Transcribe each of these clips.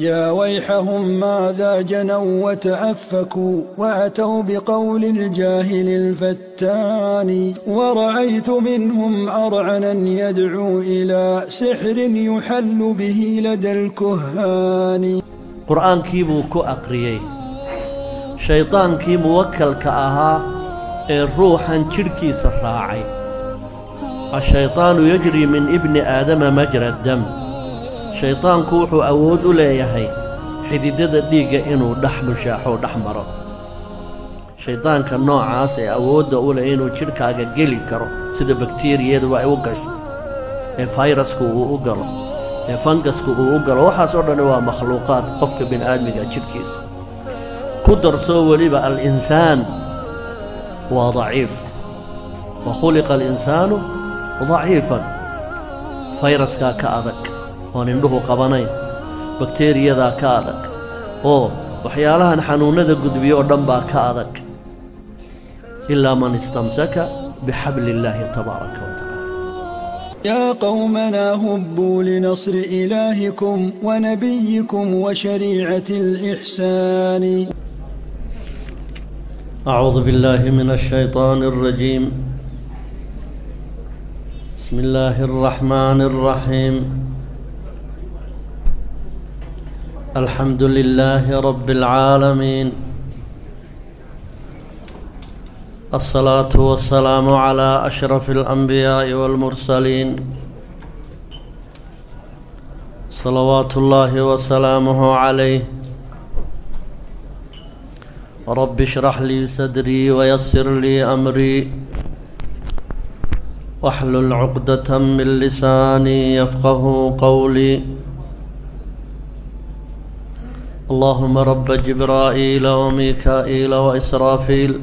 يا ويحهم ماذا جنوا وتأفكوا وأتوا بقول الجاهل الفتان ورأيت منهم أرعنا يدعو إلى سحر يحل به لدى الكهان qur'aankii buu ku aqriyey shaydaankii muwakkalka ahaa ee ruuxan jidhkiisa raacay ashaydaanu yajrii min ibni aadama majra dam shaydaanku wuxuu awood u leeyahay xididada dhiigga inuu dhex mushaaxo dhex maro. Shayddaanka noocaas ee awoodda u leh inuu jidhkaaga geli karo sida bakteriyadu ay u gasho ee fayrasku uu u galo ee fangasku uu u galo waxaas oo waa makhluuqaad qofka bini'aadmiga jidhkiisa. Ku darsoo weliba al-insaan waa daciif. Wa khuliqa alinsaanu daciifan. Fayraskaa ka adag oon indhuhu qabanayn bakteriyadaa ka adag oo waxyaalahan xanuunnada gudbiyo oo dhan baa ka adag ilaa man istamsaka bixabli illaahi tabaaraka wa tacaala يا قومنا هبوا لنصر إلهكم ونبيكم وشريعة الإحسان أعوذ بالله من الشيطان الرجيم بسم الله الرحمن الرحيم الحمد لله رب العالمين الصلاة والسلام على أشرف الأنبياء والمرسلين صلوات الله وسلامه عليه رب اشرح لي صدري ويسر لي أمري واحلل عقدة من لساني يفقه قولي اللهم رب جبرائيل وميكائيل وإسرافيل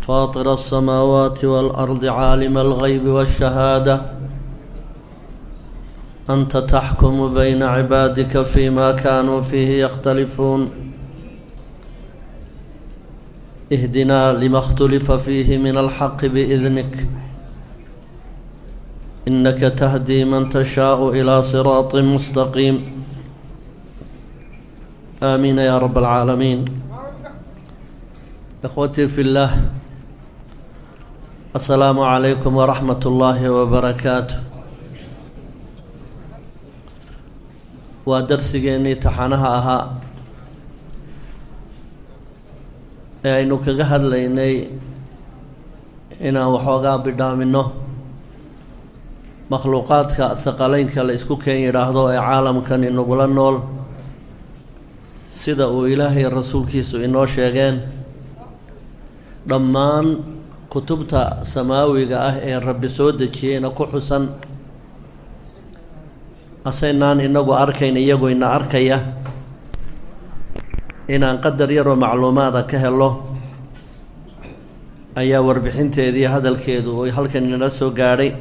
فاطر السماوات والأرض عالم الغيب والشهادة أنت تحكم بين عبادك فيما كانوا فيه يختلفون اهدنا لما اختلف فيه من الحق بإذنك إنك تهدي من تشاء إلى صراط مستقيم آمين يا رب العالمين إخوتي في الله السلام عليكم ورحمة الله وبركاته waa darsigeennii taxanaha ahaa ee aynu kaga hadlaynay inaan waxoogaa bidhaaminno makhluuqaadka haqaleynka la isku keen yidhaahdo ee caalamkan inagula nool sida uu ilaahay rasuulkiisu inoo sheegeen dhammaan kutubta samaawiga ah ee rabbi soo dejiyeyna ku xusan. Asaynaan inagu arkayn iyagoo ina arkaya inaan qadar yaroo macluumaada ka helo ayaa warbixinteediiyo hadalkeedu uu halkan inala soo gaadhay.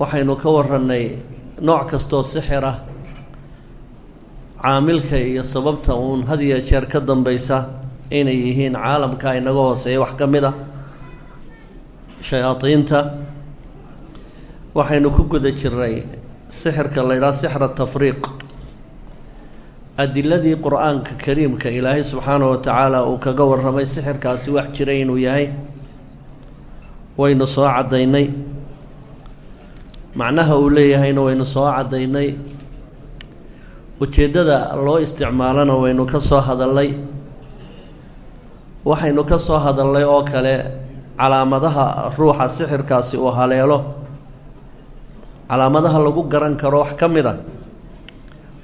Waxaynu ka warannay nooc kastoo sixir ah caamilka iyo sababta uun had iyo jeer ka dambaysa inay yihiin caalamka inaga hooseeya wax ka mid a shayaadiinta waxaynu ku guda jiray sixirka la ydhaha sixra tafriiq. Adiladii qur'aanka kariimka ilaahay subxaanahu wa tacaala uu kaga warramay sixirkaasi wax jiray inuu yahay waynu soo caddaynay. Macnaha uu leeyahayna waynu soo caddaynay ujeeddada loo isticmaalana waynu ka soo hadallay. Waxaynu ka soo hadallay oo kale calaamadaha ruuxa sixirkaasi uu haleelo. Calaamadaha lagu garan karo wax ka mid a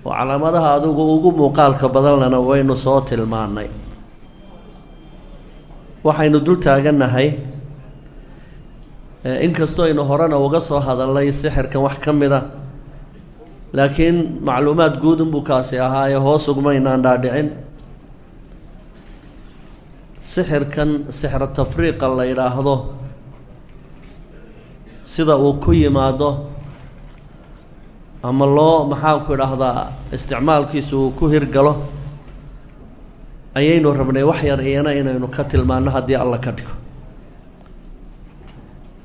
oo calaamadaha adigu ugu muuqaalka badanlana waynu soo tilmaannay. Waxaynu dul taagannahay inkastoo aynu horena uga soo hadalnay sixirkan wax ka mid a laakiin macluumaad guud unbuu kaasi ahaa ee hoos ugmaynaan dhaadhicin. Sixirkan sixra tafriiqa la yidhaahdo sida uu ku yimaado ama loo maxaanku idhaahdaa isticmaalkiisu uu ku hirgalo ayaynu rabnay wax yar iyana inaynu ka tilmaano haddii alla ka dhigo.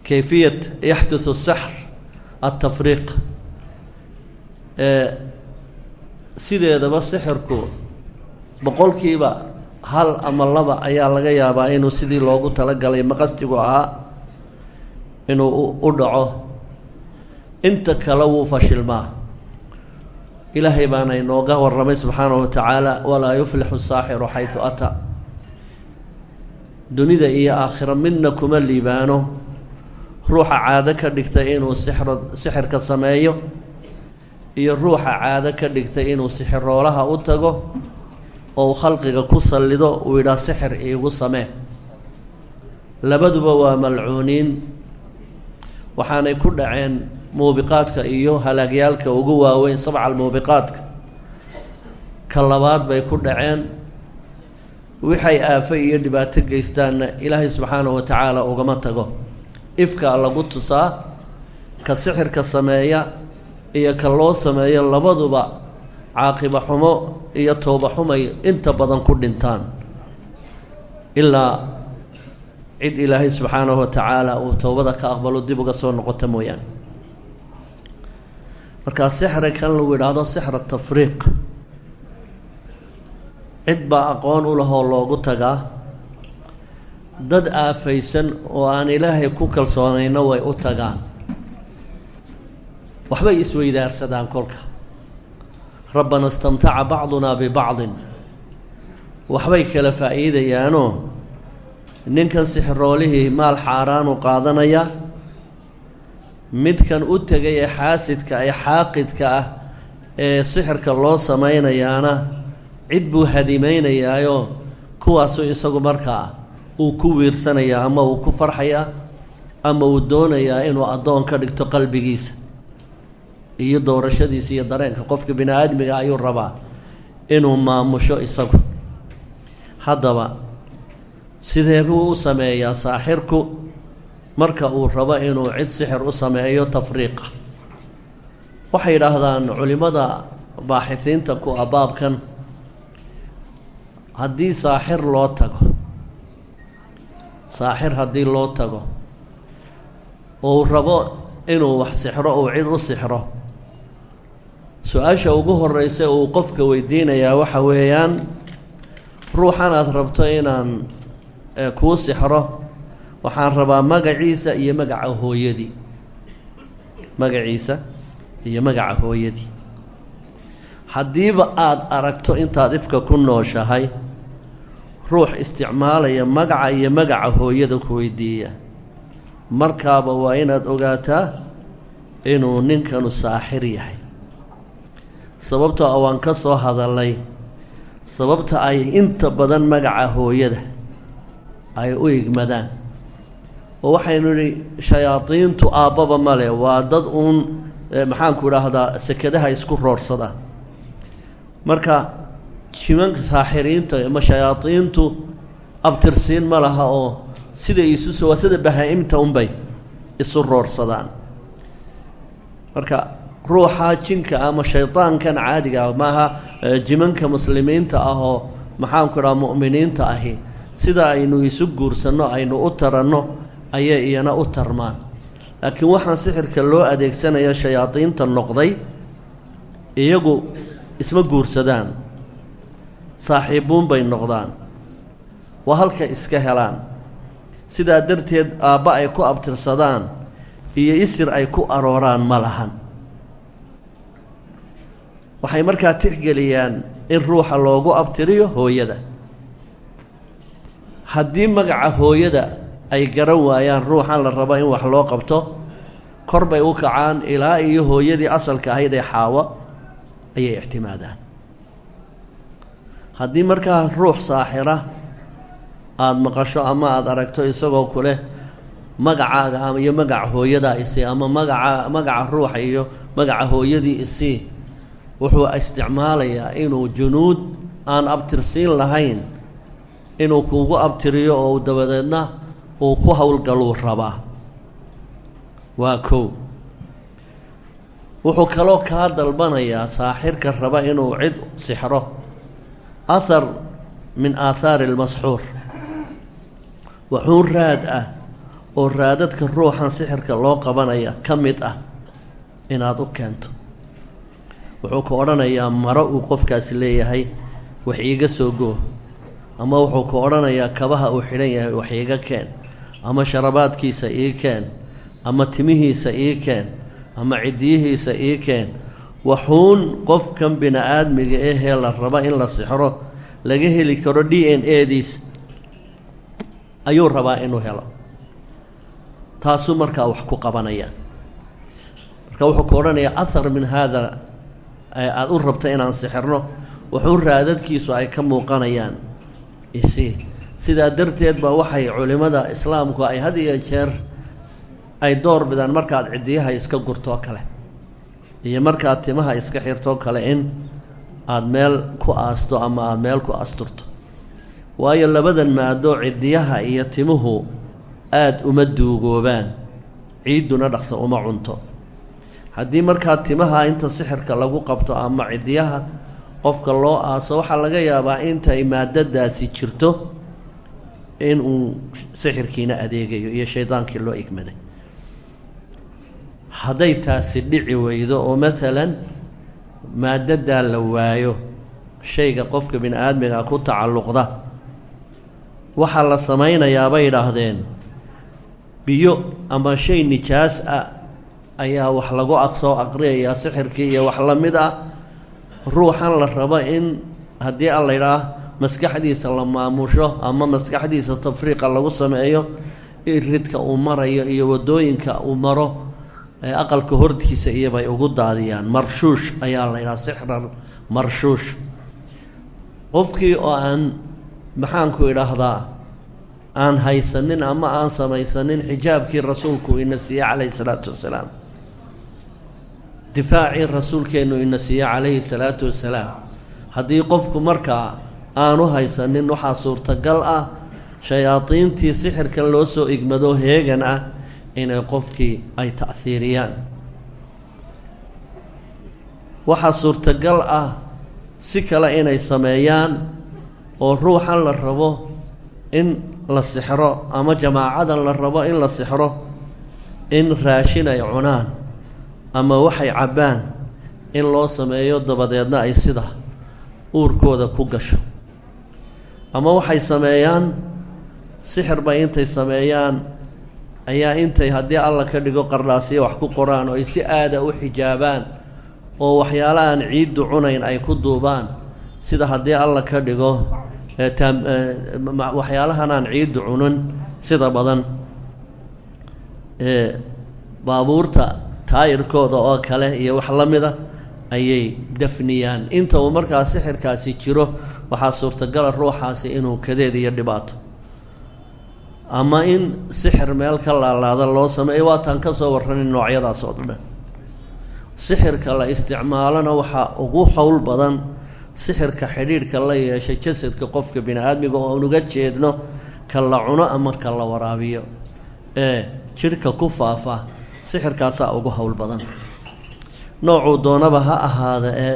Kayfiyat yaxduthu sixr altafriiq sideedaba sixirku boqolkiiba hal ama laba ayaa laga yaabaa inuu sidii loogu talagalay maqastigu ahaa inuu u dhaco. Inta kale wuu fashilmaa. Ilaahay baana inooga warramay subxaanahu wa tacaala walaa yuflixu saaxiru xaysu ataa dunida iyo aakhiro midna kuma liibaano. Ruuxa caado ka dhigtay inuu sixro sixirka sameeyo iyo ruuxa caado ka dhigtay inuu sixiroolaha u tago oo khalqiga ku sallido uu yidhaah sixir iigu samee. Labaduba waa malcuuniin. Waxaanay ku dhaceen muubiqaadka iyo halaagyaalka ugu waaweyn sabcal muubiqaadka. Ka labaad bay ku dhaceen. Waxay aafo iyo dhibaato geystaanna ilaahay subxaanahu wa tacaala ugama tago. Ifkaa lagu tusaa ka sixirka sameeya iyo ka loo sameeyo labaduba caaqiba xumo iyo tooba xumay inta badan ku dhintaan. Ilaa cid ilaahay subxaanahu wa tacaala uu towbada ka aqbalo dib uga soo noqota mooyaane. Markaa sixri kan lagu yidhaahdo sixra tafriiq. Cid baa aqoon u lahoo loogu tagaa dad aafaysan oo aan ilaahay ku kalsoonayna way u tagaan waxbay isweydaarsadaan kolka. Rabbana istamtaca bacdunaa bibacdin. Waxbay kala faa'iidayaanoo ninkan sixiroolihii maal xaaraanu qaadanayaa midkan u tegay xaasidka ee xaaqidka ah ee sixirka loo samaynayaana cid buu hadimaynayaayoo kuwaasu isagu markaa uu ku wiirsanayaa ama uu ku farxayaa ama uu doonayaa inuu addoon ka dhigto qalbigiisa iyo doorashadiisa iyo dareenka qofka bini aadmiga ayuu rabaa inuu maamusho isagu. Haddaba sidee buu u sameeyaa saaxirku? Marka uu rabo inuu cid sixir u sameeyo tafriiqa. Waxay yidhaahdaan culimmada baaxisiinta ku a baabkan haddii saaxir loo tago saaxir haddii loo tago uu rabo inuu wax sixro uu cid u sixro su'aasha ugu horeysa uu qofka weydiinayaa waxa weeyaan ruuxan aada rabto inaan kuu sixro waxaan rabaa magaciisa iyo magaca hooyadii magaciisa iyo magaca hooyadii haddiiba aada aragto intaad ifka ku nooshahay ruux isticmaalaya magaca iyo magaca hooyada ku weydiiya. Markaaba waa inaad ogaataa inuu ninkanu saaxir yahay sababtoo a waan ka soo hadalnay. Sababta ay inta badan magaca hooyada ay u igmadaan. Oo waxaynu idhi shayaadiintu aabbaba male waa dad uun maxaanku idhaahdaa sekadaha isku roorsada. Marka jimanka saaxiriinta ama shayaadiintu abtirsiin ma laha oo siday isu waa sida bahaa-imta unbay isu roorsadaan. Marka ruuxa jinka ama shaydaankan caadiga maaha jimanka muslimiinta ah oo maxaanku idhaha mu'miniinta ahi. Sida aynu isu guursanno aynu u taranno ayay iyana u tarmaan. Laakiin waxaan sixirka loo adeegsanaya shayaadiinta noqday iyagu isma guursadaan. Saaxiibuun bay noqdaan. Waa halka iska helaan. Sidaa darteed aabba ay ku abtirsadaan iyo isir ay ku arooraan ma lahan waxay markaa tixgeliyaan in ruuxa loogu abtiriyo hooyada. Haddii magaca hooyada ay garan waayaan ruuxan la rabo in wax loo qabto kor bay u kacaan ilaa iyo hooyadii asalka ahayd ee xaawo ayay ictimaadaan haddii markaa ruux saaxira aada maqasho ama aada aragto isagoo ku leh magacaaga iyo magaca hooyadaa isii ama magaca magaca ruuxa iyo magaca hooyadii isii wuxuu isticmaalayaa inuu junuud aan abtirsiin lahayn inuu kuugu abtiriyo oo dabadeedna uu ku howlgaluu rabaa. Waa kow. Wuxuu kaloo kaa dalbanayaa saaxirka raba inuu cid sixro. Ahar min aathaari almasxuur. Waxuun raad ah oo raadadka ruuxan sixirka loo qabanaya ka mid ah inaad u keento wuxuu ku odhanayaa maro uu qofkaasi leeyahay wax iiga soo goo ama wuxuu ku odhanayaa kabaha uu xidhan yahay wax iiga keen ama sharabaadkiisa ii keen ama timihiisa ii keen ama ciddiyihiisa ii keen. Waxuun qofkan bini aadmiga ahee la raba in la sixro laga heli karo d n a diis ayuu rabaa inuu helo. Taasuu markaa wax ku qabanaya. Marka wuxuu ku odhanayaa ahar min haada aada u rabta inaan sixirno wuxuu raadadkiisu ay ka muuqanayaan. Isi sidaa darteed baa waxay culimmada islaamku ay had iyo jeer ay door bidaan markaad ciddiyaha iska gurtoo kale iyo markaad timaha iska xirtoo kale in aada meel ku aasto ama aada meel ku asturto. Waayo labadan maado ciddiyaha iyo timuhu aada uma duugoobaan ciidduna dhaqsa uma cunto haddii markaa timaha inta sixirka lagu qabto ama ciddiyaha qofka loo aaso waxaa laga yaabaa intay maadadaasi jirto inuu sixirkiina adeegayo iyo shaydaankii loo igmaday hadday taasi dhici weydo oo maalan maadadaa la waayo shayga qofka bini aadmiga ku tacalluqda waxaa la samaynayaa bay idhaahdeen biyo ama shay nijaas ah ayaa wax lagu aqsoo aqriyayaa sixirkii iyo wax la mid ah. Ruuxan la rabo in haddii a laydhaah maskaxdiisa la maamusho ama maskaxdiisa tafriiqa lagu sameeyo iridka uu marayo iyo waddooyinka uu maro aqalka hortiisa iyobay ugu daadiyaan. Marshuush ayaa la ydhaha sixran marshuush. Qofkii oo aan maxaanku idhaahdaa aan haysanin ama aan samaysanin xijaabkii rasuulku ina siiye calayhi salaatu wasalaam difaacii rasuulkeennu ina siiye calayhi salaatu wasalaam. Haddii qofku markaa aanu haysanin waxaa suurtagal ah shayaadiintii sixirkan loo soo igmado heegan ah inay qofkii ay ta'hiiriyaan waxaa suurtagal ah si kale inay sameeyaan oo ruuxan la rabo in la sixro ama jamaacadan la rabo in la sixro in raashin ay cunaan ama waxay cabbaan in loo sameeyo dabadeedna ay sida uurkooda ku gasho. Ama waxay sameeyaan sixir bay intay sameeyaan ayaa intay haddii alla ka dhigo qardhaasiya wax ku qoraan oo ay si aada u xijaabaan oo waxyaalahaan ciiddu cunayn ay ku duubaan sida haddii alla ka dhigo waxyaalahan aan ciiddu cunin sida badan. Baabuurta taayirkooda oo kale iyo wax la mida ayay dafniyaan inta uu markaa sixirkaasi jiro waxaa suurtagala ruuxaasi inuu kadeed iyo dhibaato. Ama in sixir meel ka laalaada loo sameeyo waataan ka soo warranin noocyadaas oo dhan. Sixirka la isticmaalona waxaa ugu howl badan sixirka xidhiidhka la yeesha jasadka qofka bini aadmiga oo aan uga jeedno ka la cuno ama ka la waraabiyo. Ee jidhka ku faafa sixirkaasaa ugu howl badan. Noocuu doonaba ha ahaada ee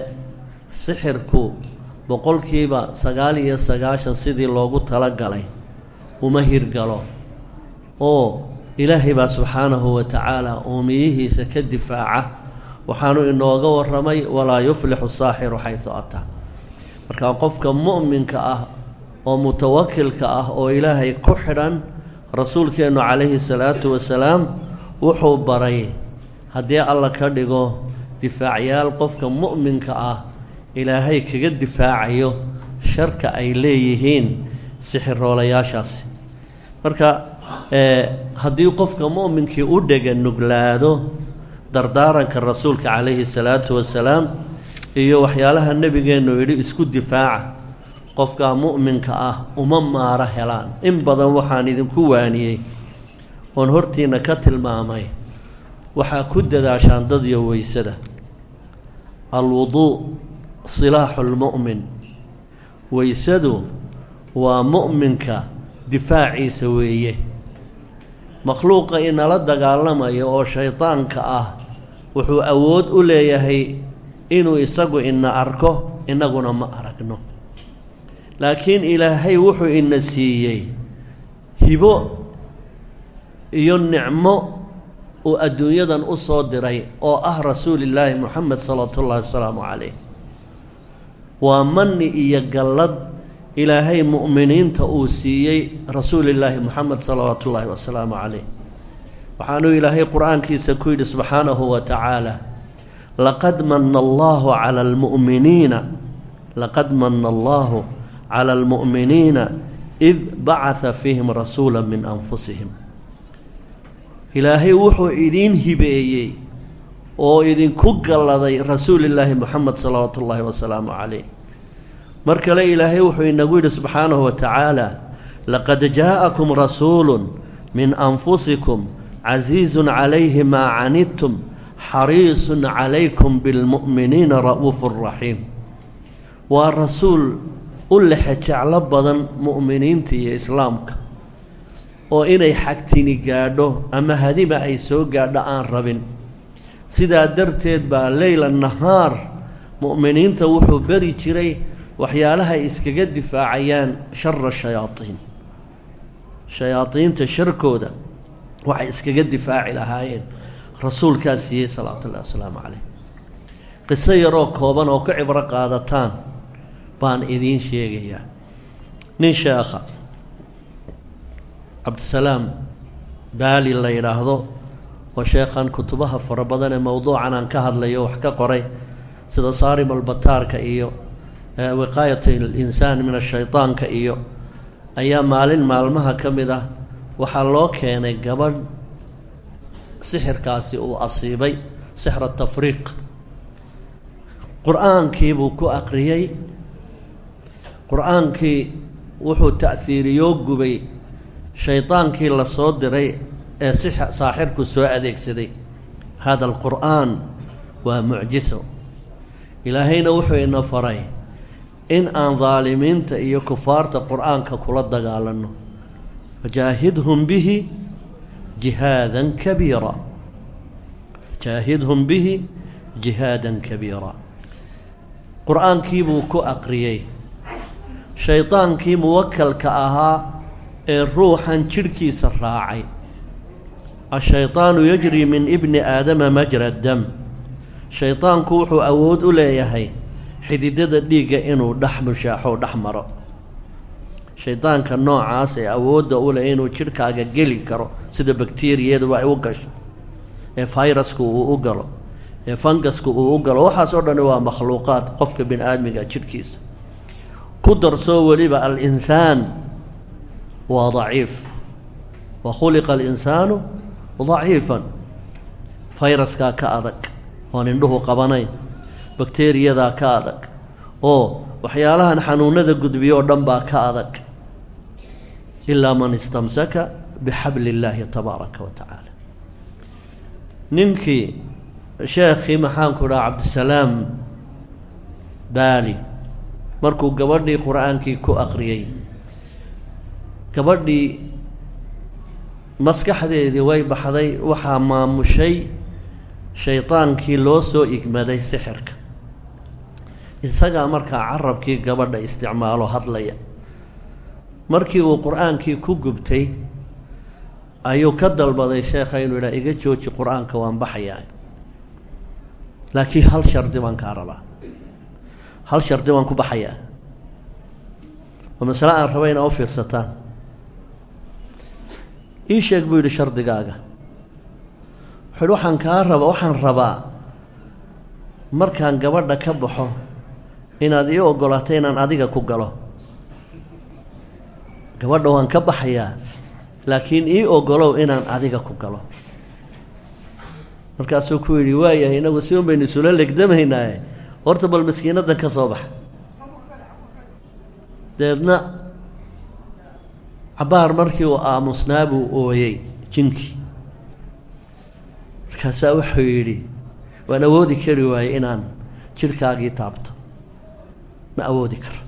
sixirku boqolkiiba sagaal iyo sagaashan sidii loogu talagalay uma hirgalo oo ilaahay baa subxaanahu wa tacaala uumiyihiisa ka difaaca. Waxaanu inooga warramay walaa yuflixu saaxiru xaysu ataa. Markaa qofka mu'minka ah oo mutawakilka ah oo ilaahay ku xidhan rasuulkeennu calayhi salaatu wasalaam wuxuu baray haddii alla ka dhigo difaacyaal qofka mu'minka ah ilaahay kaga difaacayo sharka ay leeyihiin sixiroolayaashaasi marka haddii qofka mu'minkii u dhega nuglaado dardaaranka rasuulka calayhi salaatu wasalaam iyo waxyaalaha nebigeennu yidhi isku difaaca qofkaa mu'minka ah uma maaro helaan. In badan waxaan idinku waaniyey oon hortiinna ka tilmaamay waxaa ku dadaashaan dadyo weysada alwuduu silaaxu lmu'min weysadu waa mu'minka difaaciisa weeye. Makhluuqa inala dagaalamaya oo shaydaanka ah wuxuu awood u leeyahay inuu isagu ina arko innaguna ma aragno. Laakiin ilaahay wuxuu ina siiyey hibo iyo nicmo uu adduunyadan u soo diray oo ah rasuulillaahi moxamed salawaatu ullaahi wasalaamu calayh. Waa manni iyo gallad ilaahay mu'miniinta uu siiyey rasuulillaahi moxamed salawaatu ullaahi wasalaamu calayh. Waxaanuu ilaahay qur'aankiisa ku yidhi subxaanahu wa tacaala laqad mana allaahu cala almu'miniina laqad mana allaahu cala almu'miniina id bacata fiihim rasuula min anfusihim ilaahay wuxuu idiin hibeeyey oo idinku galladay rasuulillaahi moxamed salawaatu ullaahi wasalaamu calayh. Mar kale ilaahay wuxuu inagu yidhi subxaanahu wa tacaala laqad jaa'akum rasuulu min anfusikum casiizun calayhi maa canidtum xariisun calaykum bilmu'miniina ra'uufu raxiim. Waa rasuul u lexe jeclo badan mu'miniinta iyo islaamka oo inay xagtini gaadho ama hadima ay soo gaadho aan rabin. Sidaa darteed baa leyla nahaar mu'miniinta wuxuu beri jiray waxyaalaha iskaga difaacayaan shara shayaadiin shayaadiinta sharkooda waxay iskaga difaaci lahaayeen rasuulkaa siiyey salawaatullahi wasalaamu calayh. Qiso yaroo kooban oo ka cibro qaadataan baan idiin sheegayaa. Nin sheekha cabdisalaam baali la yidhaahdo oo sheekhan kutubaha fara badan ee mowduucan aan ka hadlayo wax ka qoray sida saarim albataarka iyo wiqaayat alinsaan min ashaydaanka iyo ayaa maalin maalmaha ka mid ah waxaa loo keenay gabadh sixirkaasi uu asiibay sixra tafriiq. Qur'aankii buu ku aqriyey qur'aankii wuxuu ta'hiiriyoo gubay shaydaankii la soo diray ee si saaxirku soo adeegsaday. Hada alqur'aan waa mucjiso. Ilaahayna wuxuu ina faray in aan daalimiinta iyo kufaarta qur'aanka kula dagaalanno. Wajaahidhum bihi jihaadan kabiira. Jaahidhum bihi jihaadan kabiira. Qur'aankii buu ku aqriyey. Shaydaankii muwakalka ahaa ee ruuxan jidhkiisa raacay. Ashaydaanu yajri min ibni aadama majra dam. Shaydaanku wuxuu awood u leeyahay xididada dhiigga inuu dhex mushaaxo dhex maro. Shaydaanka noocaas ee awoodda u leh inuu jidhkaaga geli karo sida bakteriyaduba ay u gasho ee fayrasku uu u galo ee fangasku uu u galo waxaas oo dhani waa makhluuqaad qofka bini aadmiga jidhkiisa. Ku darsoo weliba al-insaan waa daciif wa khuliqa alinsaanu daciifan fayraskaa ka adag oon indhuhu qabanayn bakteriyadaa ka adag oo waxyaalahan xanuunada gudbiyo oo dhan baa ka adag ilaa man istamsaka bixabli illaahi tabaaraka wa tacaala. Ninkii sheekhii maxaanku dhaha cabdisalaam baali markuu gabadhii qur'aankii ku aqriyey gabadhii maskaxdeedii way baxday waxaa maamushay shaydaankii loo soo igmaday sixirka. Isagaa markaa carabkii gabadha isticmaalo hadlaya. Markii uu qur'aankii ku gubtay ayuu ka dalbaday sheekha inuu yidhaha iga jooji qur'aanka waan baxayaa. Laakiin hal shardi baan kaa rabaa. Hal shardi baan ku baxayaa. Waa masale aan raba inaa u fiirsataan ii sheeg buu yidhi shardigaaga. Wuxuu yidhi waxaan kaa raba waxaan rabaa markaan gabadha ka baxo inaad ii oggolaato inaan adiga ku galo. Gabadha waan ka baxayaa laakiin ii oggolow inaan adiga ku galo. Markaasuu ku yidhi waayahay inagu si un baynu isula legdamaynaaye. Horta bal maskiinaddan ka soo baxa. Dabeedna cabbaar markii uu aamusnaa buu ooyey jinkii markaasaa wuxuu yidhi waan awoodi kari waayey inaan jidhkaagii taabto. Ma awoodi karo.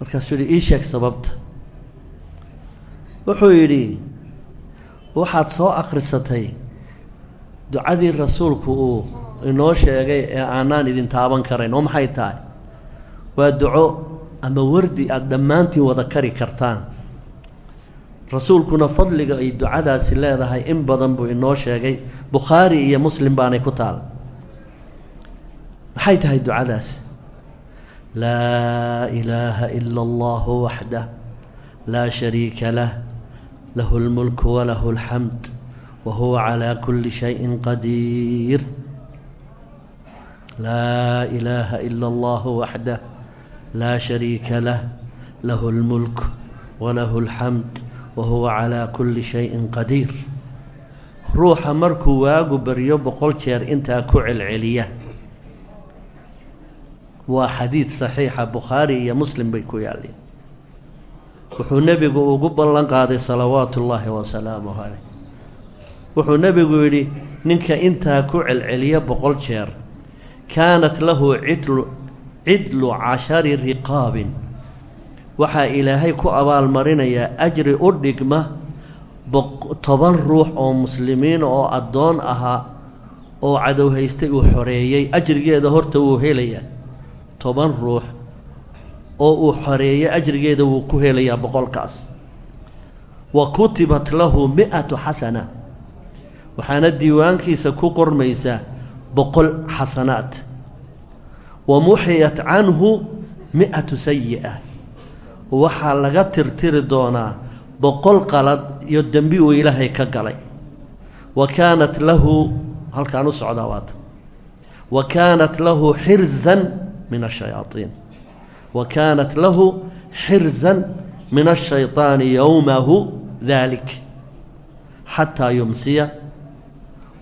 Markaasuu yidhi ii sheeg sababta. Wuxuu yidhi waxaad soo akhrisatay ducadii rasuulku uu inoo sheegay ee aanaan idin taaban karayn oo maxay tahay? Waa duco ama wardi aada dhammaantiin wada kari kartaan rasuulkuna fadliga ay ducadaasi leedahay in badan buu inoo sheegay. Bukhaari iyo muslim baanay ku taal. Maxay tahay ducadaasi laa ilaaha ila allahu waxdah. Laa shariika lah. Lahu lmulku walahu alxamd wa huwa calaa kulli shayin qadiir laa ilaaha ila allahu waxdah. Laa shariika lah. Lahu lmulk walahu alxamd wa huwa calaa kulli shayin qadiir. Ruuxa markuu waagu baryo boqol jeer intaa ku celceliya. Waa xadiid saxiixa bukhaari iyo muslim bay ku yaalleen wuxuu nebigu ugu ballan qaaday salawaatu ullaahi wasalaamuh caleyh wuxuu nebigu yidhi ninka intaa ku celceliya boqol jeer kaanat lahu cidlu cashari riqaabin waxaa ilaahay ku abaalmarinayaa ajri u dhigma toban ruux oo muslimiin oo addoon ahaa oo cadow haystay uu xoreeyey. Ajrigeeda horta wuu helayaa. Toban ruux oo uu xoreeyey ajrigeeda wuu ku helayaa boqolkaas. Wa kutibat lahu mi-atu xasana waxaana diiwaankiisa ku qormaysaa boqol xasanaad wa muxiyat canhu mi-atu sayi-a waxaa laga tirtiri doonaa boqol qalad iyo dembi uu ilaahay ka galay wa kaanat lahu halkaan u socdaa waata wa kaanat lahu xirzan min ashayaaiin wa kaanat lahu xirzan min ashayطaani yowmahu dalik xataa yumsiya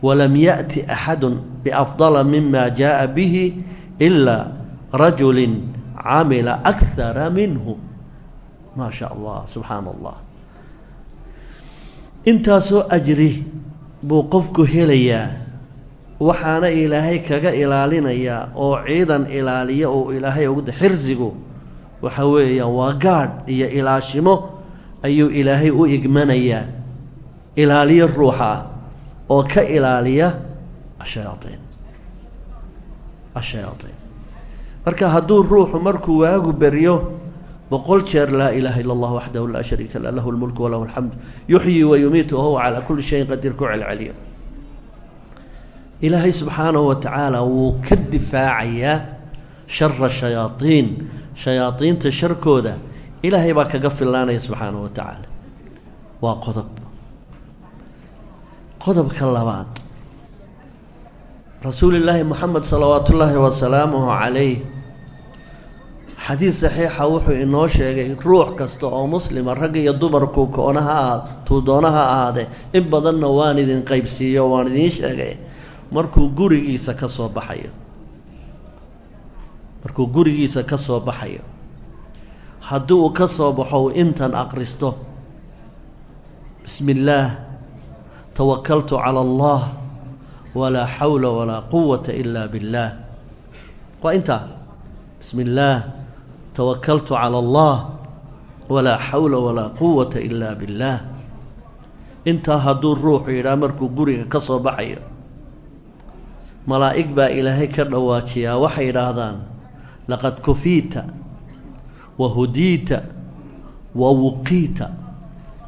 walam yaأti axadu biafdala mima jaءa bihi ilaa rajuli camila akhara minhu maa sha allah subxaana allah intaasoo ajri buu qofku helayaa waxaana ilaahay kaga ilaalinayaa oo ciidan ilaaliya uu ilaahay uguda xirsigu waxa weeyaan waa gaadh iyo ilaashimo ayuu ilaahay u igmanayaa ilaaliyo ruuxa oo ka ilaaliya ashayaaiin ashayaaiin marka hadduu ruuxu markuu waagu beryo boqol jeer laa ilaaha ila allah waxdahu laa shariika lah lahu lmulku walahu alxamdu yuxyi wa yumiitu wahuwa calaa kulli shayin qadiir ku celceliyo. Ilaahay subxaanahu wa tacaala wuu ka difaacayaa shara shayaaiin shayaadiinta sharkooda ilaahay baa kaga fillaanaya subxaanahu wa tacaala. Waa qodob. Qodobka labaad. Rasuulillaahi moxamed salawaatu ullaahi wasalaamuhu calayh xadiid saxiixa wuxuu inoo sheegay ruux kasta oo muslima rag iyo dumarku koonaha ahaad tuudoonaha ahaadee in badanna waan idin qaybsiiyo waan idiin sheegay. Markuu gurigiisa ka soo baxayo. Markuu gurigiisa ka soo baxayo. Haddii uu ka soo baxo uu intan aqristo. Bismi illaah tawakaltu cala allah. Walaa xawla walaa quwata ila biاllaah waa intaa. Bismi illaah tawakaltu cala allah walaa xawla walaa quwata ila biاllaah intaa hadduu ruuxu yidhaah markuu guriga ka soo baxayo malaa'ig baa ilaahay ka dhawaajiyaa waxay yidhaahdaan laqad kufiita wa hudiita wa wuqiita.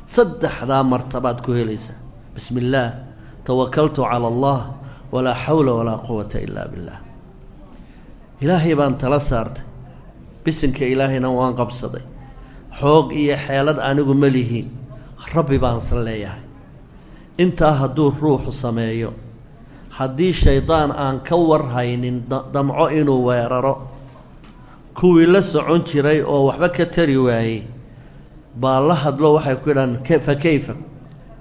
Saddexdaa martabaad ku helaysa bismi illaah tawakaltu cala allah walaa xawla walaa quwata ilaa billaah ilaahay baan tala saartay bisinka ilaahayna waan qabsaday. Xoog iyo xeelad anigu ma lihi rabbi baansan leeyahay. Intaa hadduu ruuxu sameeyo haddii shaydaan aan ka warhaynin damco inuu weeraro kuwii la socon jiray oo waxba ka tari waayey baa la hadlo waxay ku yidhahaan fa kayfa?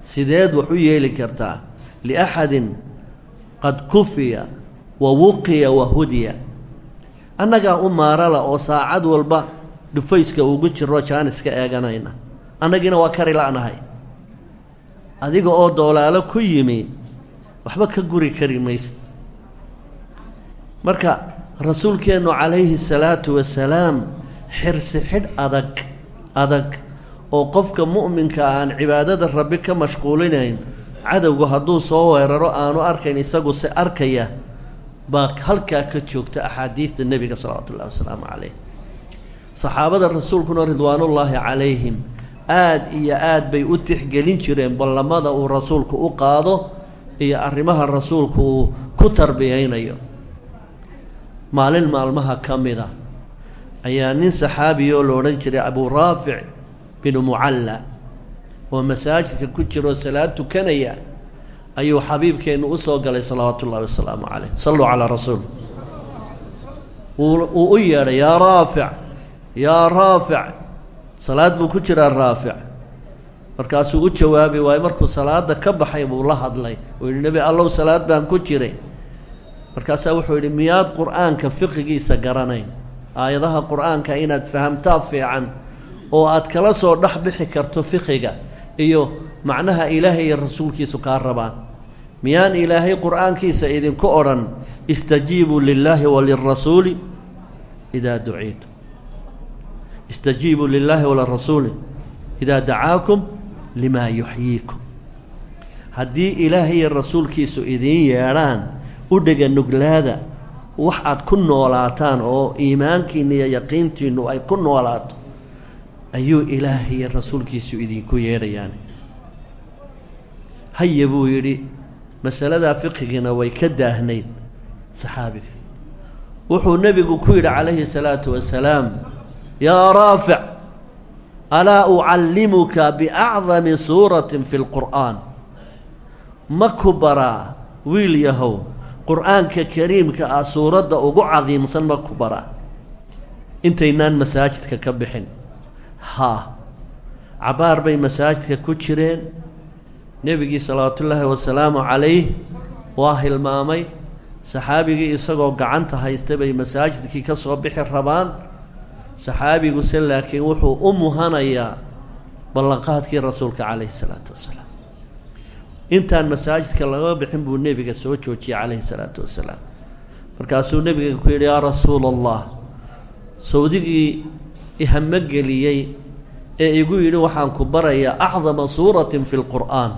Sideed wax u yeeli kartaa liaxadin qad kufiya wa wuqiya wa hudiya annagaa u maarala oo saacad walba dhufayska ugu jiro jaaniska eeganayna. Annagiina waa kari la'nahay adiga oo doolaalo ku yimi waxba ka guri kari maysa. Marka rasuulkeennu calayhi salaatu wasalaam xirsi xidh adag adag oo qofka mu'minka aan cibaadada rabbi ka mashquulinayn cadowgu hadduu soo weeraro aanu arkayn isagu se arkaya baa halkaa ka joogta axaadiidta nebiga salawaatu ullahi wasalaamu calayh. Saxaabada rasuulkuna ridwaanullaahi calayhim aad iyo aad bay u tixgelin jireen ballamada uu rasuulku u qaado iyo arrimaha rasuulku uu ku tarbiyaynayo. Maalin maalmaha ka mida ayaa nin saxaabiya oo la odhan jiray abuu raafic binu mucalla oo masaajidka ku jiroo salaad tukanaya ayuu xabiibkeennu u soo galay salawaatu ullahi wasalaamu calayh. Salluu calaa rasuul. Uu u yeedhay yaa raafic yaa raafic. Salaad buu ku jiraa raafic. Markaasuu u jawaabi waayo markuu salaada ka baxay buu la hadlay. Uu yidhi nebi allow salaad baan ku jiray. Markaasaa wuxuu yidhi miyaad qur'aanka fiqigiisa garanayn? Aayadaha qur'aanka inaad fahamtaa fiican oo aad kala soo dhex bixi karto fiqiga iyo macnaha ilaahay iyo rasuulkiisu kaa rabaan miyaan ilaahay qur'aankiisa idinku odhan istajiibuu lilaahi walirasuuli idaa duciitum. Istajiibuu lilaahi walirasuuli idaa dacaakum limaa yuxyiikum. Haddii ilaahay iyo rasuulkiisu idiin yeedhaan u dhega nuglaada wax aad ku noolaataan oo iimaankiinna iyo yaqiintiinnu ay ku noolaato ayuu ilaahay iyo rasuulkiisu idinku yeedhayaan haya buu yidhi masaladaa fiqigiina way ka daahnayd saxaabiga. Wuxuu nebigu ku yidhi calayhi salaatu wasalaam yaa raafic alaa ucallimuka biacdami suuratin fi lqur'aan ma ku baraa wiil yahow qur'aanka kariimka ah suuradda ugu cadiimsan ma ku baraa. Intaynaan masaajidka ka bixin. Haa cabaar bay masaajidka ku jireen nebigii salawaatullaahi wasalaamu calayh waa hilmaamay. Saxaabigii isagoo gacanta haysta bay masaajidkii ka soo bixi rabaan. Saxaabiguse laakiin wuxuu u muhanayaa ballanqaadkii rasuulka calayhi salaatu wasalaam intaan masaajidka laga bixin buu nebiga soo joojiyey calayhi salaatu wasalaam markaasuu nebiga ku yidhi yaa rasuula allah sawdigii ihamo geliyey ee igu yidhi waxaan ku barayaa acdama suuratin fi lqur'aan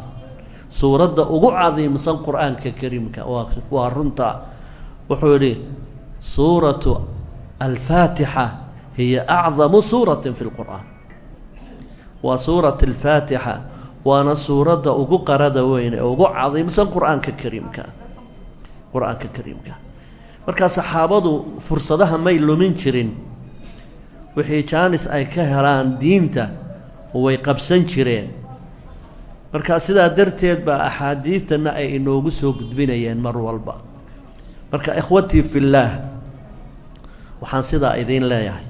suuradda ugu cadiimsan qur'aanka kariimka. Waa runta wuxuu yidhi suuratu alfaatixa hiya acdamu suuratin fi lqur'aan waa suurat alfaatixa waana suuradda ugu qarada weyn ee ugu cadiimsan qur'aanka kariimka qur'aanka kariimka. Markaa saxaabadu fursadaha may lumin jirin wixii jaanis ay ka helaan diinta way qabsan jireen markaa sidaa darteed baa axaadiidtana ay inoogu soo gudbinayeen mar walba. Marka ikhwatii fillaah waxaan sidaa idiin leeyahay.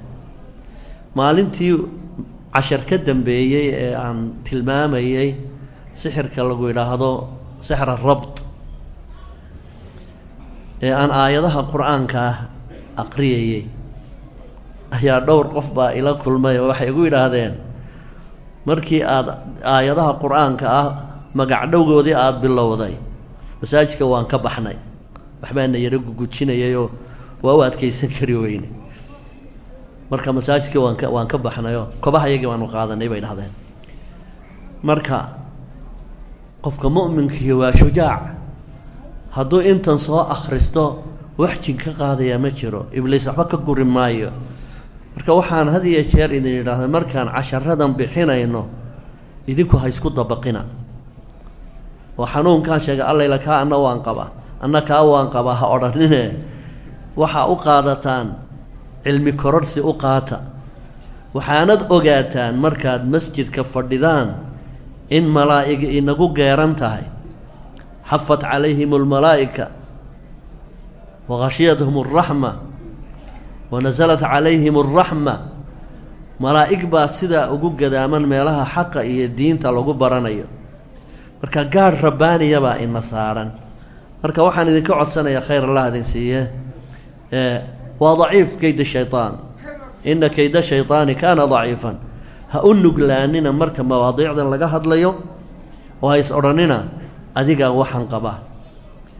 Maalintii cashar ka dambeeyey ee aan tilmaamayey sixirka lagu yidhaahdo sixra rabt ee aan aayadaha qur'aanka ah aqriyayey ayaa dhowr qof baa ila kulmay oo waxay igu yidhaahdeen markii aada aayadaha qur'aanka ah magacdhowgoodii aada bilowday masaajidka waan ka baxnay. Waxbaana yaro gugujinayayoo waa u adkaysan kari weyne. Marka masaajidkii waan ka waan ka baxnayoo kobaha yagii baanu qaadanay bay dhahdeen. Marka qofka mu'minkii waa shujaac. Hadduu intan soo akhristo wax jin ka qaadayaa ma jiro. Ibliis waxba ka guri maayo marka waxaan had iyo jeer idin idhaahda markaan casharadan bixinayno idinku ha isku dabaqina. Oo xanuunkaan sheegay allayla kaa anna waan qabaa anna kaa waan qabaa ha odhanine. Waxaa u qaadataan cilmi kororhsi u qaata. Waxaanad ogaataan markaad masjidka fadhidaan in malaa'igi inagu geeran tahay. Xafat calayhim almalaa'ika wa khashiyadhum alraxma wa nasalat calayhim alraxma malaa'ig baa sidaa ugu gadaaman meelaha xaqa iyo diinta lagu baranayo marka gaadh rabbaaniya baa ina saaran marka waxaan idinka codsanayaa khayr allah idin siiye waa daciif kayda shayطaan ina kayda shayطaani kaana daciifan ha u nuglaanina marka mawaadiicdan laga hadlayo oo ha is odhanina adigaa waxaan qabaa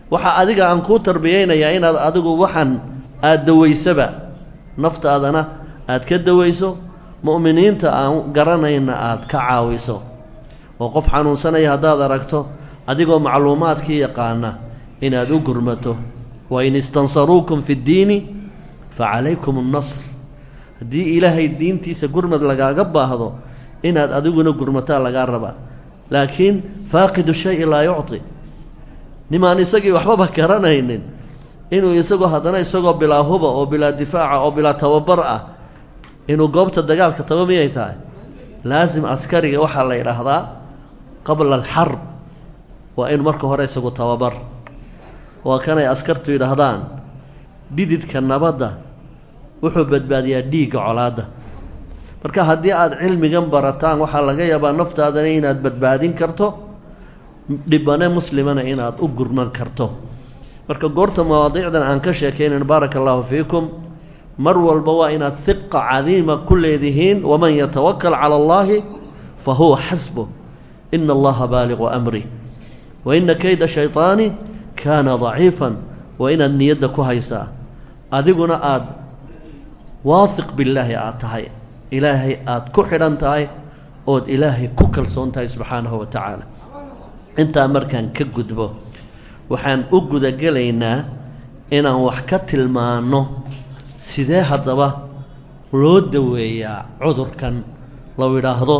waxaa adiga aan kuu tarbiyeynayaa inaad adigu waxaan aada dawaysaba naftaadana aad ka dawayso mu'miniinta aan garanayna aad ka caawiso. Oo qof xanuunsanaya haddaad aragto adigoo macluumaadkii yaqaana inaad u gurmato. Wain istansaruukum fi ddiini fa calaykum annasr. Haddii ilaahay diintiisa gurmad lagaaga baahdo inaad adiguna gurmataa lagaa rabaa. Laakiin faaqidu shayi laa yucطi nimaan isagii waxbaba garanaynin inuu isagoo haddana isagoo bilaa huba oo bilaa difaaca oo bilaa tababar ah inuu goobta dagaalka taba miyay tahay? Laasim askariga waxaa la yidhaahdaa qabla alxarb waa in marka hore isagu tababar. Waa kanay askartu yidhaahdaan dhididka nabadda wuxuu badbaadiyaa dhiigga colaadda. Marka haddii aada cilmigan barataan waxaa laga yaabaa naftaadana inaad badbaadin karto dhibane muslimana inaad u gurman karto marka goorta mawaadiicdan aan ka sheekaynayn baaraka allahu fiikum mar walba waa inaad hiqa cadiima ku leedihiin waman yatawakal cala allaahi fa huwa xasbuh ina allaha baaliqu amri. Wa ina kayda shayطaani kaana daciifan. Waa inaad niyadda ku haysaa. Adiguna aada waahiq billaahi aad tahay. Ilaahay aada ku xidhan tahay ood ilaahay ku kalsoon tahay subxaanahu wa tacaala intaa markaan ka gudbo waxaan u gudagelaynaa inaan wax ka tilmaanno sidee haddaba loo daweeyaa cudurkan lou yidhaahdo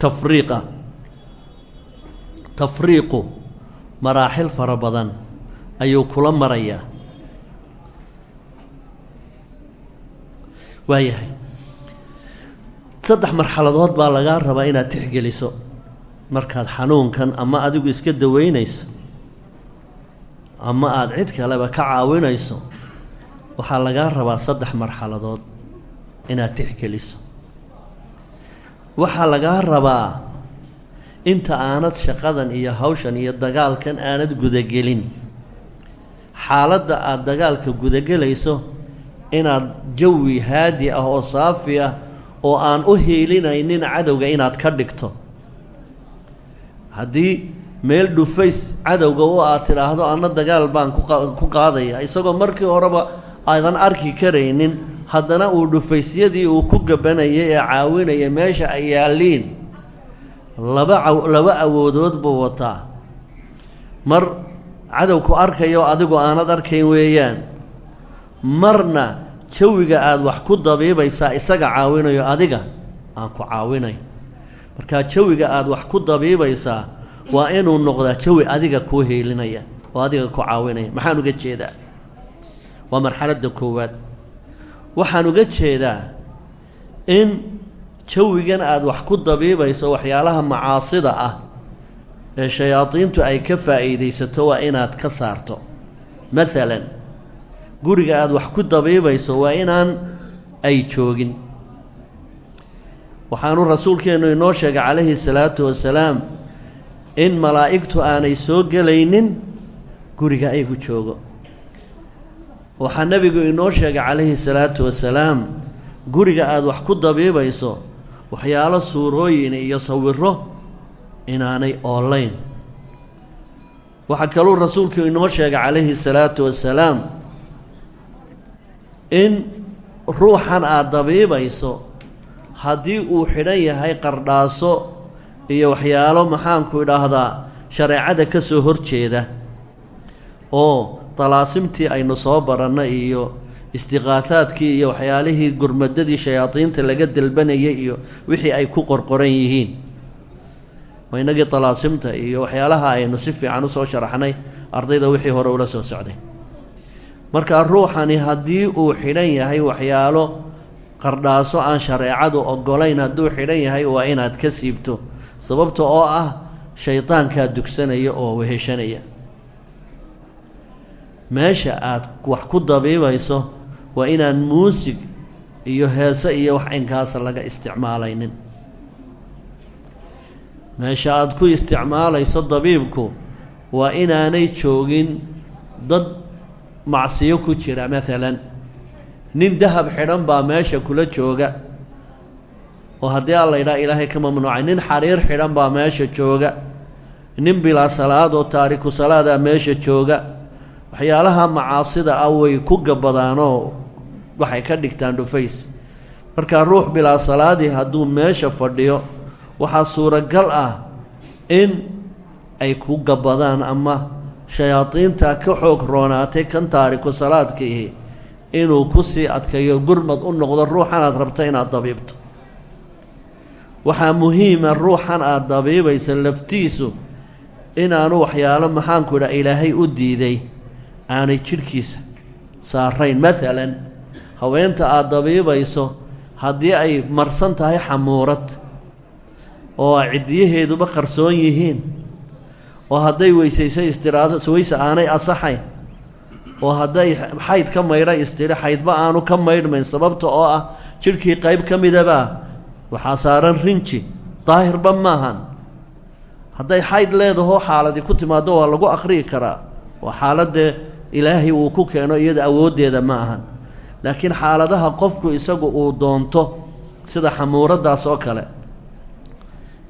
tafriiqa. Tafriiqu maraaxil fara badan ayuu kula marayaa. Waayahay saddex marxaladood baa lagaa rabaa inaad tixgeliso. Markaad xanuunkan ama adigu iska daweynayso ama aada cid kaleba ka caawinayso waxaa lagaa rabaa saddex marxaladood inaad tixgeliso. Waxaa lagaa rabaa inta aanad shaqadan iyo hawshan iyo dagaalkan aanad gudagelin. Xaaladda aada dagaalka gudagelayso inaad jawi haadi ah oo saafi ah oo aan u hiilinaynin cadowga inaad ka dhigto. Haddii meel dhufays cadowga u aad tidhaahdo anna dagaal baan ku qaadaya. Isagoo markii horeba aadan arki karaynin haddana uu dhufaysyadii uu ku gabanayay ee caawinaya meesha ay yaalliin. Laba laba awoodood buu wataa. Mar cadowku arkayo adigu aanad arkayn weeyaan. Marna jawiga aada wax ku dabiibaysaa isaga caawinayo adiga aan ku caawinay. Markaa jawiga aada wax ku dabiibaysaa waa inuu noqdaa jawi adiga kuu hiilinaya oo adiga ku caawinaya. Maxaan uga jeedaa? Waa marxaladda koowaad. Waxaan uga jeedaa in jawigan aada wax ku dabiibayso waxyaalaha macaasida ah ee shayaadiintu ay ka faa'iidaysato waa inaad ka saarto. Maalan guriga aada wax ku dabiibayso waa inaan ay joogin. Waxaanu rasuulkeennu inoo sheegay calayhi salaatu wasalaam in malaa'igtu aanay soo gelaynin guriga ayagu joogo. Waxaa nebigu inoo sheegay calayhi salaatu wasalaam guriga aada wax ku dabiibayso waxyaalo suurooyin iyo sawiro inaanay oolayn. Waxaa kaluu rasuulku inoo sheegay calayhi salaatu wasalaam in ruuxan aada dabiibayso haddii uu xidhan yahay qardhaaso iyo waxyaalo maxaanku idhaahdaa shareecada ka soo horjeeda oo dalaasimtii aynu soo barannay iyo istiqaahaadkii iyo waxyaalihii gurmadadii shayaadiinta laga dalbanayay iyo wixii ay ku qorqoran yihiin. Inagii dalaasimta iyo waxyaalaha aynu si fiican u soo sharaxnay ardayda wixii hore ula soo socday. Markaa ruuxani haddii uu xidhan yahay waxyaalo qardhaaso aan shareecadu oggolayn hadduu xidhan yahay waa inaad ka siibto sababta oo ah shaydaankaa dugsanaya oo weheshanaya. Meesha aada wax ku dabiibayso waa inaan muusig iyo heese iyo wax inkaasa laga isticmaalaynin. Meesha aada ku isticmaalayso dabiibku waa inaanay joogin dad macsiyo ku jira maalan nin dahab xidhan baa meesha kula jooga oo haddii aan la yidhaha ilaahay ka mamnuucay nin xariir xidhan baa meesha jooga. Nin bilaa salaad oo taariku salaadaa meesha jooga. Waxyaalaha macaasida ah way ku gabadaanoo waxay ka dhigtaan dhufays. Markaa ruux bilaa salaadii hadduu meesha fadhiyo waxaa suuragal ah in ay ku gabadaan ama shayaadiinta ka xoog roonaatay kan taariku salaadkiihi inuu ku sii adkayo gurmad u noqdo ruuxanaad rabta inaad dabiibto waxaa muhiima ruuxan aada dabiibaysa laftiisu inaanu waxyaalo maxaanku idhaha ilaahay u diiday aanay jidhkiisa saarayn. Maalan haweenta aada dabiibayso haddii ay marsan tahay xamuurad oo ciddiyaheeduba qarsoon yihiin oo hadday weysaysay istiraado weyse aanay asaxayn oo hadday xayd ka maydha istidhi xaydba aanu ka maydhmayn sababta oo ah jidhkii qayb ka midabaa waxaa saaran rinji daahirba maahan. Hadday xayd leedahoo xaaladi ku timaaddo waa lagu akhriyi karaa. Waa xaaladee ilaahay uu ku keeno iyada awooddeeda ma ahan laakiin xaaladaha qofku isagu uu doonto sida xamuuraddaas oo kale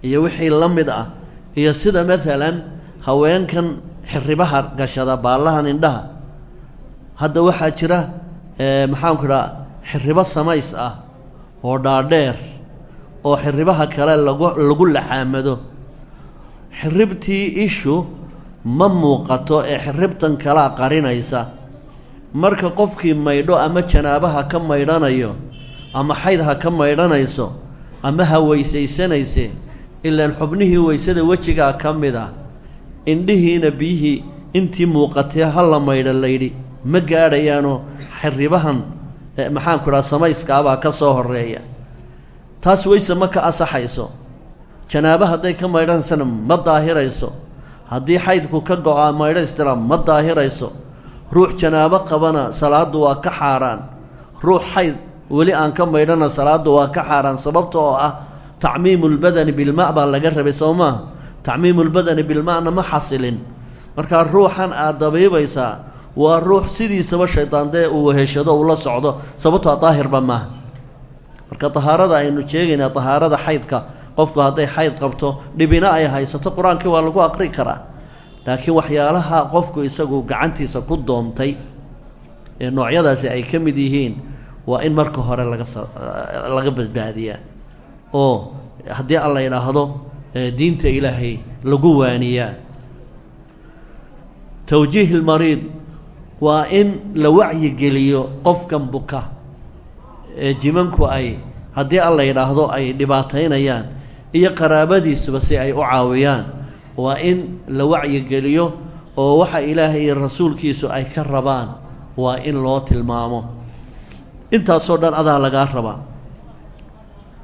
iyo wixii la mid ah iyo sida maalan haweenkan xiribaha gashada baallahan indhaha. Hadda waxaa jira maxaanku idhaha xiribo samays ah oo dhaadheer oo xiribaha kale lagu laxaamado. Xiribtii ishu ma muuqato ee xiribtan kalaa qarinaysa. Marka qofkii maydho ama janaabaha ka maydhanayo ama xayd ha ka maydhanayso ama ha weysaysanayse ilaan xubnihii weysada wejigaa ka mid ah indhihiina biyihii intii muuqatee ha la maydha layidhi ma gaadhayaanoo xiribahan maxaanku idhaha samayskaabaa ka soo horreeya taas weyse ma ka asaxayso. Janaabo hadday ka maydhanaysana ma daahirayso. Haddii xaydku ka go'aa maydhaystira ma daahirayso. Ruux janaabo qabana salaaddu waa ka xaaraan. Ruux xayd weli aan ka maydhana salaaddu waa ka xaaraan sababta oo ah tacmiimulbadani bilma' baa laga rabay soo maaha tacmiimulbadani bilma'na ma xasilin. Markaa ruuxan aad dabiibaysaa waa ruux sidiisaba shaydaandee uu weheshado uu la socdo sababtoo daahirba maaha marka dahaarada aynu sheegaynaa dahaarada xaydka qofku hadday xayd qabto dhibina ay haysato qur'aankii waa lagu aqri karaa. Laakiin waxyaalaha qofku isagu gacantiisa ku doontay ee noocyadaasi ay ka mid yihiin waa in marka hore laga laga badbaadiyaa. Oo haddii alla yidhaahdo diinta ilaahay lagu waaniyaa. Towjiih ilmariid waa in la wacyigeliyo qofkan buka ee jimanku ay haddii alla yidhaahdo ay dhibaataynayaan iyo qaraabadiisuba si ay u caawiyaan waa in la wacyigeliyo oo waxa ilaahay iyo rasuulkiisu ay ka rabaan waa in loo tilmaamo. Intaasoo dhan adaa lagaa rabaa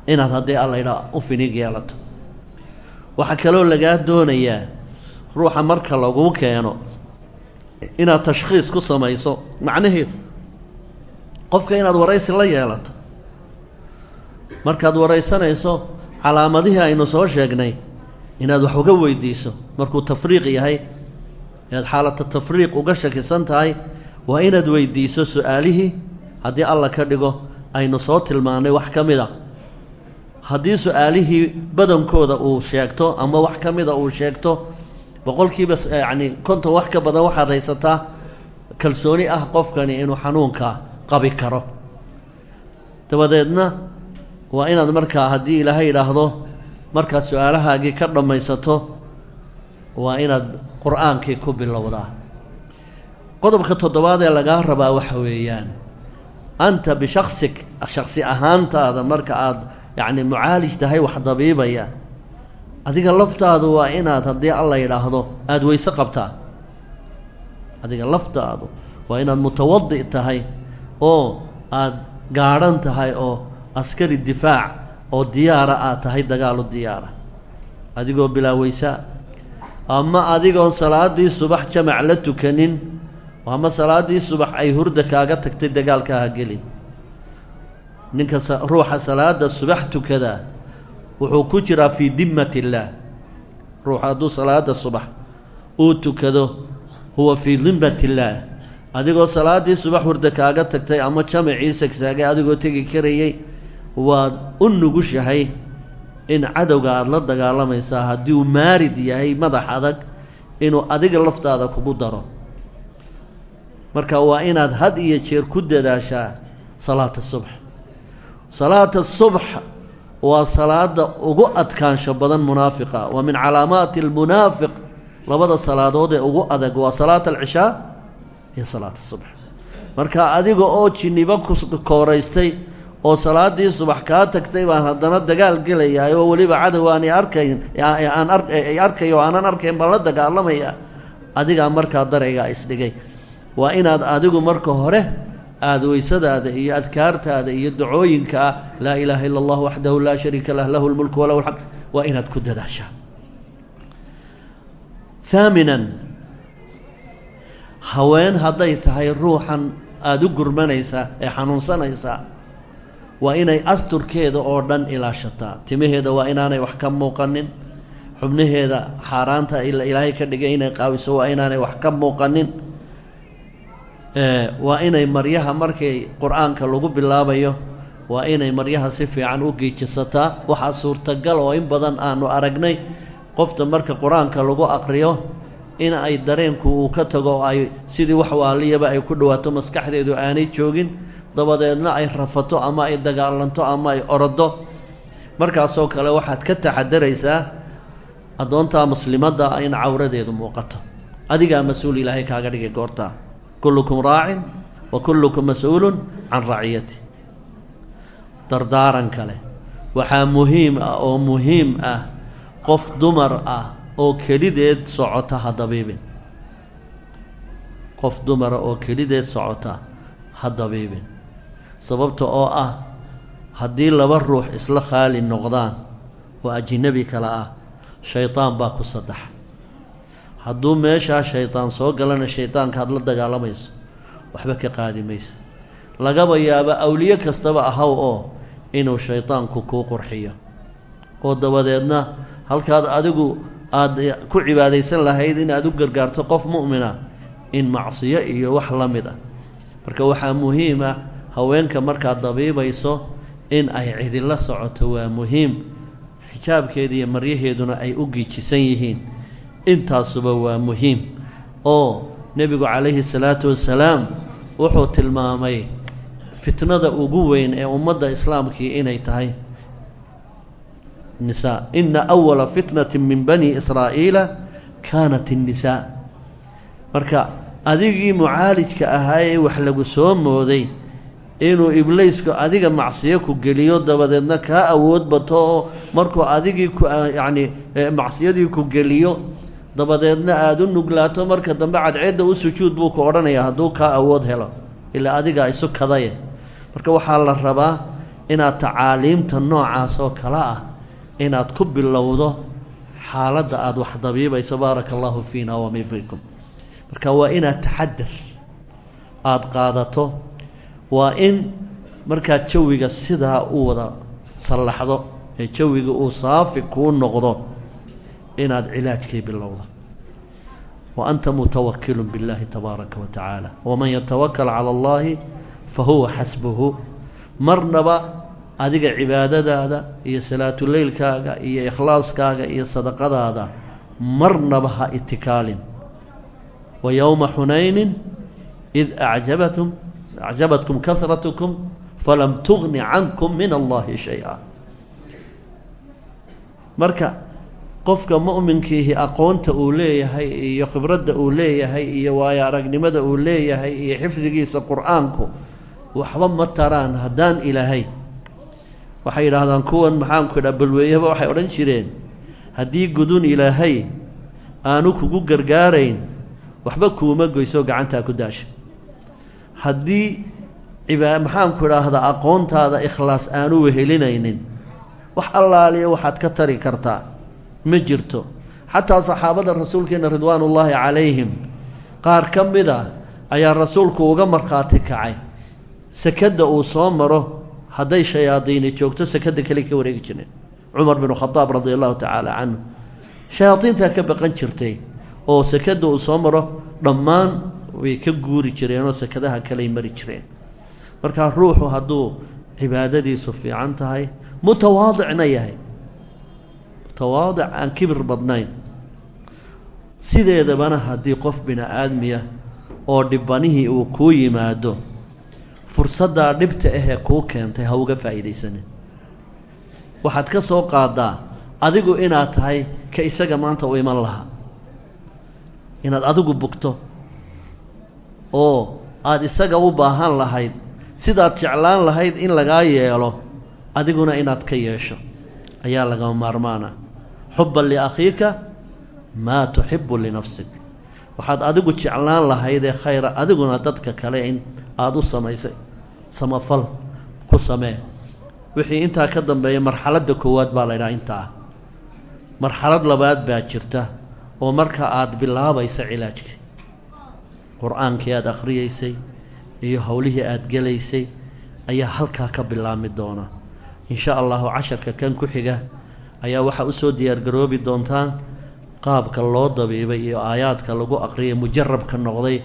inaad haddii alla yidhaah u finig yeelato. Waxaa kaloo lagaa doonayaa ruuxa marka laguu keeno inaad tashkhiis ku samayso macnaheedu qofka inaad waraysi la yeelato. Markaad waraysanayso calaamadihii aynu soo sheegnay inaad wax uga weydiiso. Markuu tafriiq yahay inaad xaalata tafriiq uga shakisan tahay waa inaad weydiiso su'aalihii. Haddii alla ka dhigo aynu soo tilmaannay wax ka mid a haddii su'aalihii badankooda uu sheegto ama wax ka mida uu sheegto boqolkiiba yacni konton wax ka badan waxaad haysataa kalsooni ah qofkani inuu xanuunka qabi karo. Dabadeedna waa inaad markaa haddii ilaahay yidhaahdo markaad su'aalahaagii ka dhammaysato waa inaad qur'aankii ku bilowdaa. Qodobka toddobaad ee lagaa rabaa waxa weeyaan anta bishaksik shaksi ahaantaada marka aad yacni mucaalij tahay wax dabiibaya adiga laftaadu waa inaad haddii alla yidhaahdo aada weyse qabtaa. Adiga laftaadu waa inaad mutawadi' tahay oo aada gaadhan tahay oo askari difaac oo diyaara aad tahay dagaalu diyaara. Adigoo bilaa weysaa ama adigoon salaaddii subax jamac la tukanin ama salaaddii subax ay hurda kaaga tagtay dagaalkaaha gelin. Ninka ruuxa salaada subax tukadaa wuxuu ku jiraa fii dimmat illaah ruuxa hadduu salaada subax uu tukado huwa fii dimmat illaah adigoo salaaddii subax hurda kaaga tagtay ama jamacii sagsaagay adigoo tegi karayey waad u nugushahay in cadowga aada la dagaalamaysaa haddii uu maarid yahay madax adag inuu adiga laftaada kugu daro. Marka waa inaad had iyo jeer ku dadaashaa salaata subx salaata subx waa salaada ugu adkaansho badan munaafiqa. Waa min calaamaati almunaafiq labada salaadood ee ugu adag waa salaata alcishaa iyo salaata subx. Marka adiga oo jinnibo ku kooraystay oo salaaddii subax kaa tagtay baan haddana dagaal gelayaa oo weliba cadow aan aan ay arkayo o aanan arkayn baan la dagaalamaya adigaa markaa daraygaa isdhigay waa inaad adigu marka hore aada weysadaada iyo adkaartaada iyo dacooyinka ah laa ilaaha ila allah waxdahu laa shariika lah lahu lmulku walahu lxamd waa inaad ku dadaashaa. Haaminan haween hadday tahay ruuxan aada u gurmanaysaa ee xanuunsanaysaa waa inay asturkeeda oo dhan ilaashataa timaheeda waa inaanay wax ka muuqanin. Xubnaheeda xaaraanta ilaahay ka dhigay inay qaawiso waa inaanay wax ka muuqanin. Waa inay maryaha markay qur'aanka lagu bilaabayo waa inay maryaha si fiican u giijisataa. Waxaa suurtagal oo in badan aanu aragnay qofta marka qur'aanka lagu aqriyo in ay dareenku uu ka tago oo ay sidii wax waaliyaba ay ku dhawaato maskaxdeedu aanay joogin dabadeedna ay rafato ama ay dagaalanto ama ay orodo markaasoo kale waxaad ka taxadaraysaa addoontaa muslimadda in cawradeedu muuqato. Adigaa mas'uul ilaahay kaaga dhigay goortaa kullukum raacin wa kullukum mas'uulun can raciyati dardaaran kale waxaa muhiim ah oo muhiim ah qof dumar ah oo kelideed socota ha dabiibin. Qof dumara oo kelideed socota ha dabiibin. Sababta oo ah haddii laba ruux isla khaali noqdaan oo ajinabi kale ah shaydaan baa ku saddexa hadduu meeshaa shaydaan soo galana shaydaanka aad la dagaalamayso waxba ka qaadi maysa lagaba yaabo awliye kastaba ahaw oo inuu shaydaanku kuu qurxiyo. Oo dabadeedna halkaad adigu aada ku cibaadaysan lahayd inaad u gargaarto qof mu'mina in macsiyo iyo wax la mid ah. Marka waxaa muhiim ah haweenka markaad dabiibayso in ay cidila socoto waa muhiim. Xijaabkeeda iyo maryaheeduna ay u giijisan yihiin. Intaasuba waa muhiim. Oo nebigu calayhi salaatu wasalaam wuxuu tilmaamay fitnada ugu weyn ee ummadda islaamkii inay tahay nisaa ina awala fitnati min bani israa'iila kaanat innisaa marka adigii mucaalijka ahaa ee wax lagu soo mooday inuu ibliisku adiga macsiyo ku geliyo dabadeedna kaa awood bato oo markuu adigii ku yacni macsiyadii ku geliyo dabadeedna aada u nuglaato marka dambe cadceedda u sujuud buu ku odhanayaa hadduu kaa awood helo ilaa adigaa isu kadaye marka waxaa la rabaa inaad tacaaliimta noocaas oo kale ah inaad ku bilowdo xaaladda aada wax dabiibayso baaraka allahu fiina wami fiikum marka waa inaad taxadar aada qaadato waa in markaad jawiga sidaa u wada sallaxdo ee jawiga uu saafi kuu noqdo inaad cilaajkii bilowdo. Wa anta mutawakilun biاllahi tabaaraka wa tacaala. Waman yatawakal cala allahi fa huwa xasbuhu. Marnaba adiga cibaadadaada iyo salaatuleylkaaga iyo ikhlaaskaaga iyo sadaqadaada marnaba ha itikaalin. Wa yowma xunaynin id acjabatum acjabatkum kahratkum falam tugni cankum min allahi shay-a marka qofka mu'minkiihi aqoonta uu leeyahay iyo khibradda uu leeyahay iyo waayo aragnimada uu leeyahay iyo xifdigiisa qur'aanku waxba ma taraan haddaan ilaahay waxay yidhaahdaan kuwan maxaanku idhaa balweeyaba waxay odhan jireen haddii gudun ilaahay aanu kugu gargaarayn waxba kuuma goyso gacantaa ku daasha. Haddii cibaa maxaanku idhaahdaa aqoontaada ikhlaas aanu wehelinaynin wax allaaliya waxaad ka tari kartaa ma jirto. Xataa saxaabada rasuulkeena ridwaanullaahi calayhim qaar ka mid a ayaa rasuulku uga markhaati kacay. Sekadda uu soo maro hadday shayaadiini joogto sekadda kale ka wareegi jireen cumar binu khadaab radia allahu tacaala canhu shayaadiintaa ka baqan jirtay oo sekadda uu soo maro dhammaan way ka guuri jireenoo sekadaha kaley mari jireen. Markaa ruuxu hadduu cibaadadiisu fiican tahay mutawaadicna yahay. Mutawaadic aan kibir badnayn. Sideedabana haddii qof bini aadmiya oo dhibbanihii uu kuu yimaado fursaddaa dhibta ahee kuu keentay ha uga faa'iidaysanin. Waxaad ka soo qaadaa adigu inaad tahay ka isaga maanta u iman lahaa. Inaad adigu bugto oo aada isaga u baahan lahayd sidaad jeclaan lahayd in lagaa yeelo adiguna inaad ka yeesho. Ayaa lagama maarmaana. Xubban liakhiika maa tuxibu linafsik waxaad adigu jeclaan lahaydee khayra adiguna dadka kale in aada u samaysay. Samafal ku samee. Wixii intaa ka dambeeya marxaladda koowaad baa la ydhaha intaa. Marxalad labaad baa jirta oo marka aada bilaabaysa cilaajkii. Qur'aankii aada akhriyeysay iyo howlihii aada gelaysay ayaa halkaa ka bilaabmi doona. Insha allahu casharka kan ku xiga ayaa waxaa u soo diyaargaroobi doontaan qaabka loo dabiibay iyo aayaadka lagu aqriyay mujarabka noqday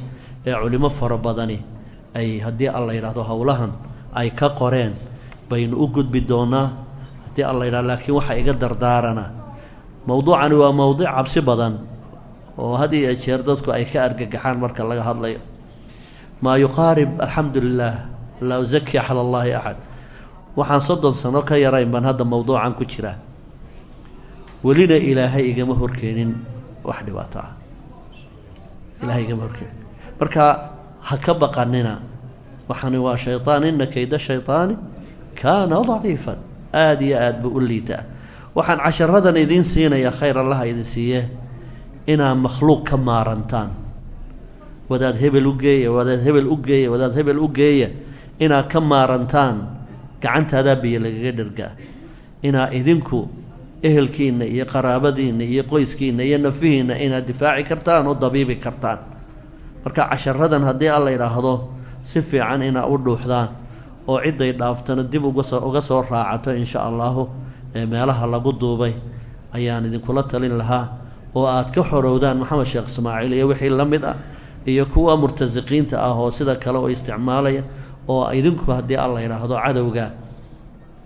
ee culimo fara badani ay haddii alla yidhaahdo howlahan ay ka qoreen baynu u gudbi doonaa haddii alla yidhahdo laakiin waxaa iga dardaarana. Mowduucani waa mowdic cabsi badan oo had iyo jeer dadku ay ka argagaxaan marka laga hadlayo. Maa yuqaarib alxamdu lilah laa usaki cala allaahi axad. Waxaan soddon sano ka yarayn baan hadda mowduucan ku jiraa welina ilaahay igama horkeenin wax dhibaato ah. Ilaahay igama horkeenin marka ha ka baqanina waxani waa shayطaan ina kayda shayطaani kaana daciifan. Aada iyo aad buu u liitaa waxaan casharadan idiin siinayaa khayr allaha idin siiye inaad makhluuq ka maarantaan. Wadaad hebel u geeya wadaad hebel u geeya wadaad hebel u geeya. Inaad ka maarantaan gacantaadaa biyo lagaga dhergaa inaa idinku ehelkiinna iyo qaraabadiinna iyo qoyskiinna iyo nafihiinna inaad difaaci kartaan oo dabiibi kartaan. Marka casharadan haddii alla yidhaahdo si fiican inaa u dhuuxdaan oo cidday dhaaftana dib uga soo raacato insha allahu ee meelaha lagu duubay ayaan idinkula talin lahaa oo aad ka xorowdaan maxamed sheekh ismaaciil iyo wixii la mid ah iyo kuwa murtasiqiinta ah oo sida kale oo isticmaalaya oo idinku haddii alla yidhaahdo cadowga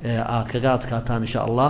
aad kaga adkaataan insha allah